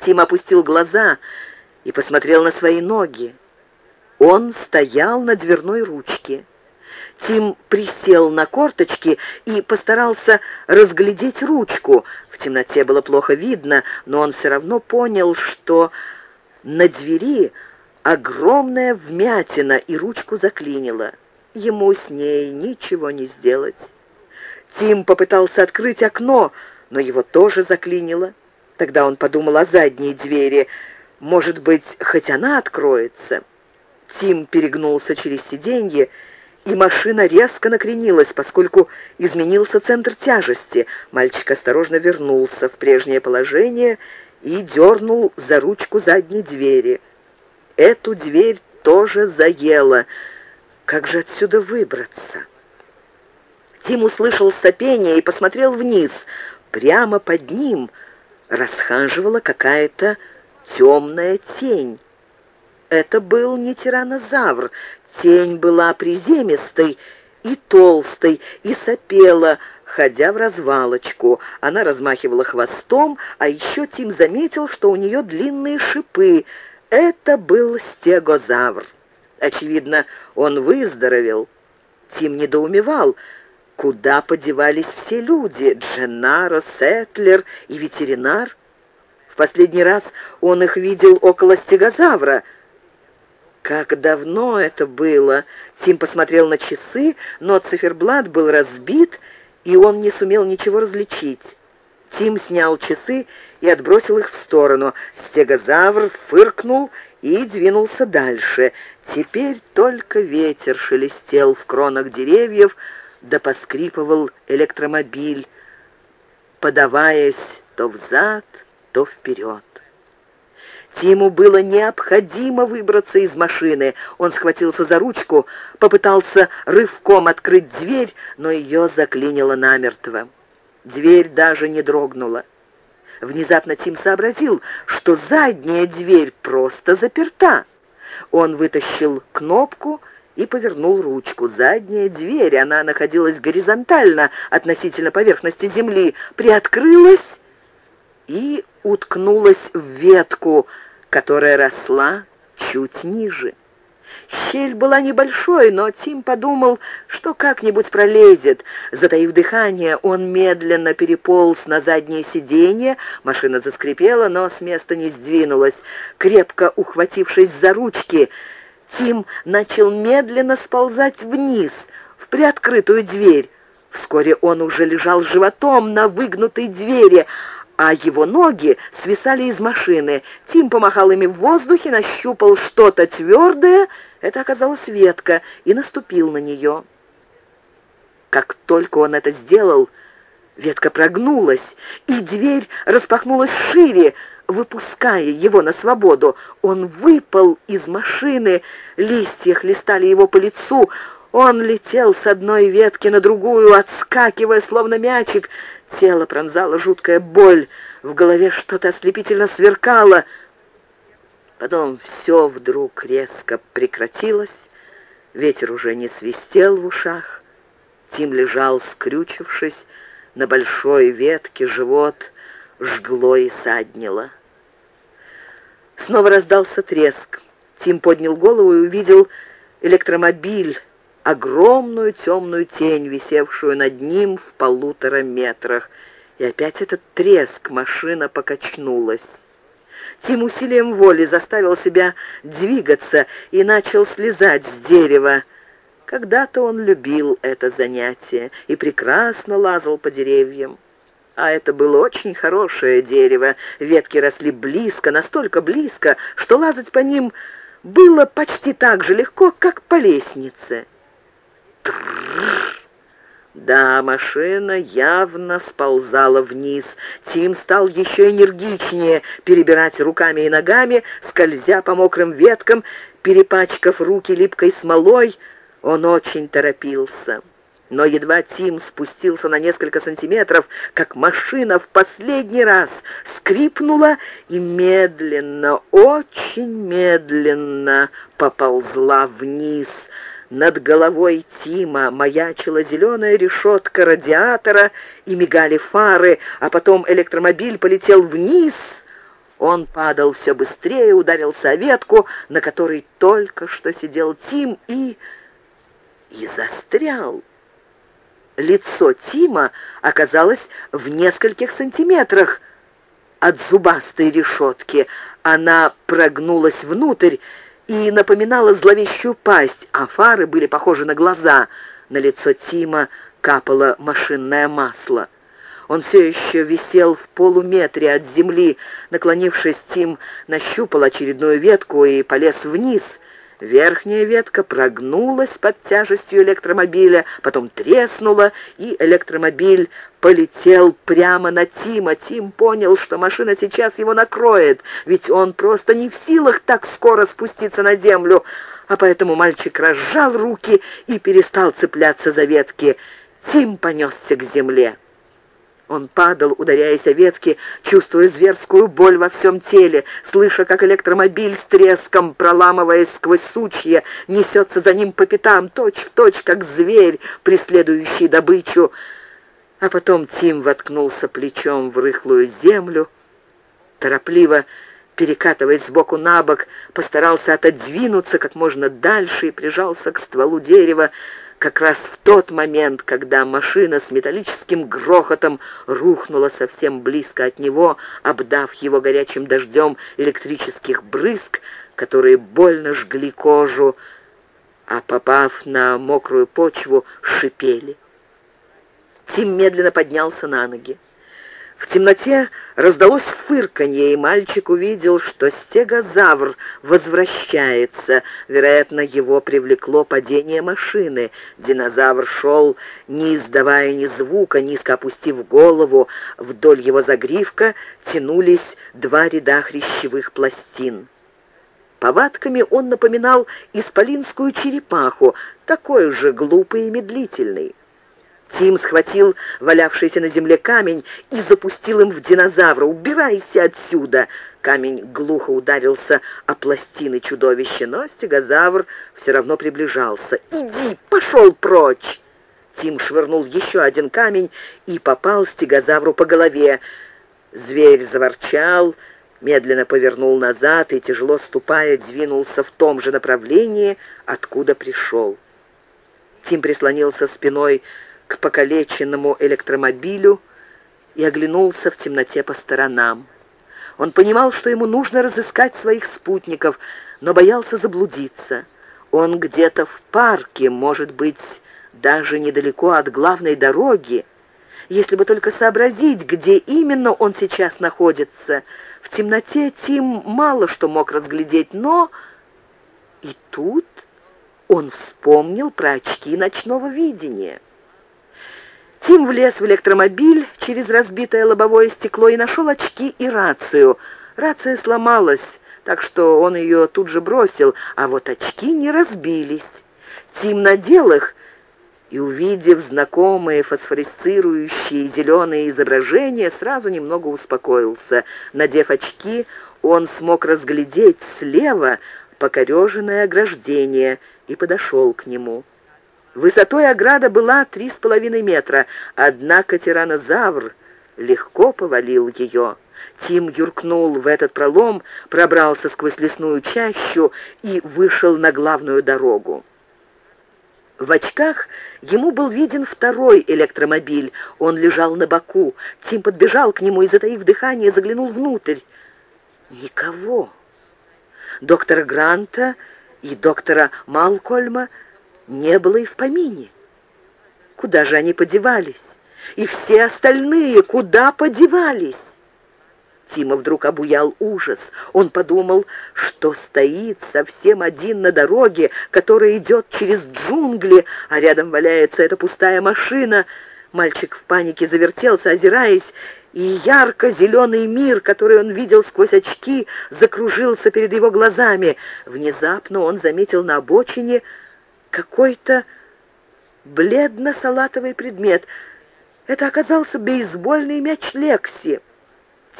Тим опустил глаза и посмотрел на свои ноги. Он стоял на дверной ручке. Тим присел на корточки и постарался разглядеть ручку. В темноте было плохо видно, но он все равно понял, что на двери огромная вмятина и ручку заклинило. Ему с ней ничего не сделать. Тим попытался открыть окно, но его тоже заклинило. Тогда он подумал о задней двери. Может быть, хоть она откроется. Тим перегнулся через сиденье, и машина резко накренилась, поскольку изменился центр тяжести. Мальчик осторожно вернулся в прежнее положение и дернул за ручку задней двери. Эту дверь тоже заело. Как же отсюда выбраться? Тим услышал сопение и посмотрел вниз. Прямо под ним расхаживала какая-то темная тень. Это был не тиранозавр. Тень была приземистой и толстой, и сопела, ходя в развалочку. Она размахивала хвостом, а еще Тим заметил, что у нее длинные шипы. Это был стегозавр. Очевидно, он выздоровел. Тим недоумевал, куда подевались все люди — Дженнаро, Сетлер и ветеринар. В последний раз он их видел около стегозавра — как давно это было! Тим посмотрел на часы, но циферблат был разбит, и он не сумел ничего различить. Тим снял часы и отбросил их в сторону. Стегозавр фыркнул и двинулся дальше. Теперь только ветер шелестел в кронах деревьев, да поскрипывал электромобиль, подаваясь то взад, то вперед. Тиму было необходимо выбраться из машины. Он схватился за ручку, попытался рывком открыть дверь, но ее заклинило намертво. Дверь даже не дрогнула. Внезапно Тим сообразил, что задняя дверь просто заперта. Он вытащил кнопку и повернул ручку. Задняя дверь, она находилась горизонтально относительно поверхности земли, приоткрылась и уткнулась в ветку, которая росла чуть ниже. Щель была небольшой, но Тим подумал, что как-нибудь пролезет. Затаив дыхание, он медленно переполз на заднее сиденье. Машина заскрипела, но с места не сдвинулась. Крепко ухватившись за ручки, Тим начал медленно сползать вниз, в приоткрытую дверь. Вскоре он уже лежал животом на выгнутой двери, а его ноги свисали из машины. Тим помахал ими в воздухе, нащупал что-то твердое, это оказалась ветка, и наступил на нее. Как только он это сделал, ветка прогнулась, и дверь распахнулась шире, выпуская его на свободу. Он выпал из машины, листья хлестали его по лицу, он летел с одной ветки на другую, отскакивая, словно мячик, Тело пронзала жуткая боль, в голове что-то ослепительно сверкало. Потом все вдруг резко прекратилось, ветер уже не свистел в ушах. Тим лежал, скрючившись, на большой ветке живот жгло и саднило. Снова раздался треск. Тим поднял голову и увидел электромобиль, огромную темную тень, висевшую над ним в полутора метрах. И опять этот треск, машина покачнулась. Тим усилием воли заставил себя двигаться и начал слезать с дерева. Когда-то он любил это занятие и прекрасно лазал по деревьям. А это было очень хорошее дерево. Ветки росли близко, настолько близко, что лазать по ним было почти так же легко, как по лестнице. Да, машина явно сползала вниз. Тим стал еще энергичнее перебирать руками и ногами, скользя по мокрым веткам, перепачкав руки липкой смолой. Он очень торопился. Но едва Тим спустился на несколько сантиметров, как машина в последний раз скрипнула и медленно, очень медленно поползла вниз — над головой Тима маячила зеленая решетка радиатора и мигали фары, а потом электромобиль полетел вниз. Он падал все быстрее, ударился о ветку, на которой только что сидел Тим, и... и застрял. Лицо Тима оказалось в нескольких сантиметрах от зубастой решетки. Она прогнулась внутрь и напоминала зловещую пасть, а фары были похожи на глаза. На лицо Тима капало машинное масло. Он все еще висел в полуметре от земли. Наклонившись, Тим нащупал очередную ветку и полез вниз. Верхняя ветка прогнулась под тяжестью электромобиля, потом треснула, и электромобиль полетел прямо на Тима. Тим понял, что машина сейчас его накроет, ведь он просто не в силах так скоро спуститься на землю, а поэтому мальчик разжал руки и перестал цепляться за ветки. Тим понесся к земле. Он падал, ударяясь о ветки, чувствуя зверскую боль во всем теле, слыша, как электромобиль с треском, проламываясь сквозь сучья, несется за ним по пятам, точь-в-точь, точь, как зверь, преследующий добычу. А потом Тим воткнулся плечом в рыхлую землю, торопливо перекатываясь сбоку на бок, постарался отодвинуться как можно дальше и прижался к стволу дерева, как раз в тот момент, когда машина с металлическим грохотом рухнула совсем близко от него, обдав его горячим дождем электрических брызг, которые больно жгли кожу, а попав на мокрую почву, шипели. Тим медленно поднялся на ноги. В темноте раздалось фырканье, и мальчик увидел, что стегозавр возвращается. Вероятно, его привлекло падение машины. Динозавр шел, не издавая ни звука, низко опустив голову. Вдоль его загривка тянулись два ряда хрящевых пластин. Повадками он напоминал исполинскую черепаху, такой же глупый и медлительный. Тим схватил валявшийся на земле камень и запустил им в динозавра. «Убирайся отсюда!» Камень глухо ударился о пластины чудовища, но стегозавр все равно приближался. «Иди, пошел прочь!» Тим швырнул еще один камень и попал стегозавру по голове. Зверь заворчал, медленно повернул назад и, тяжело ступая, двинулся в том же направлении, откуда пришел. Тим прислонился спиной к покалеченному электромобилю и оглянулся в темноте по сторонам. Он понимал, что ему нужно разыскать своих спутников, но боялся заблудиться. Он где-то в парке, может быть, даже недалеко от главной дороги. Если бы только сообразить, где именно он сейчас находится. В темноте Тим мало что мог разглядеть, но... И тут он вспомнил про очки ночного видения. Тим влез в электромобиль через разбитое лобовое стекло и нашел очки и рацию. Рация сломалась, так что он ее тут же бросил, а вот очки не разбились. Тим надел их и, увидев знакомые фосфорисцирующие зеленые изображения, сразу немного успокоился. Надев очки, он смог разглядеть слева покореженное ограждение и подошел к нему. Высотой ограда была три с половиной метра, однако тиранозавр легко повалил ее. Тим юркнул в этот пролом, пробрался сквозь лесную чащу и вышел на главную дорогу. В очках ему был виден второй электромобиль. Он лежал на боку. Тим подбежал к нему и, затаив дыхание, заглянул внутрь. Никого. Доктора Гранта и доктора Малкольма не было и в помине. Куда же они подевались? И все остальные куда подевались? Тима вдруг обуял ужас. Он подумал, что стоит совсем один на дороге, которая идет через джунгли, а рядом валяется эта пустая машина. Мальчик в панике завертелся, озираясь, и ярко-зеленый мир, который он видел сквозь очки, закружился перед его глазами. Внезапно он заметил на обочине какой-то бледно-салатовый предмет. Это оказался бейсбольный мяч Лекси.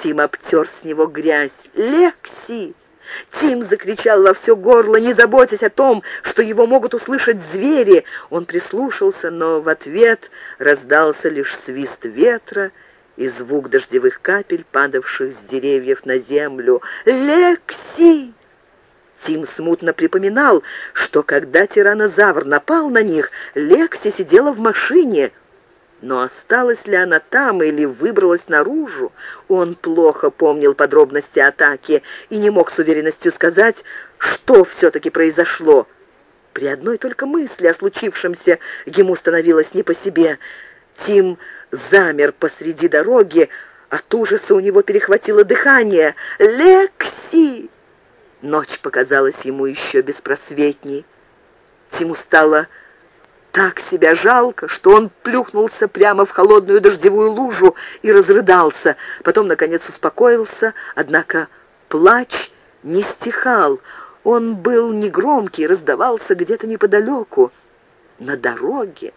Тим обтер с него грязь. «Лекси!» Тим закричал во все горло, не заботясь о том, что его могут услышать звери. Он прислушался, но в ответ раздался лишь свист ветра и звук дождевых капель, падавших с деревьев на землю. «Лекси!» Тим смутно припоминал, что когда тиранозавр напал на них, Лекси сидела в машине. Но осталась ли она там или выбралась наружу, он плохо помнил подробности атаки и не мог с уверенностью сказать, что все-таки произошло. При одной только мысли о случившемся ему становилось не по себе. Тим замер посреди дороги, от ужаса у него перехватило дыхание. «Лекси!» Ночь показалась ему еще беспросветней. Тиму стало так себя жалко, что он плюхнулся прямо в холодную дождевую лужу и разрыдался. Потом, наконец, успокоился, однако плач не стихал. Он был негромкий, раздавался где-то неподалеку. На дороге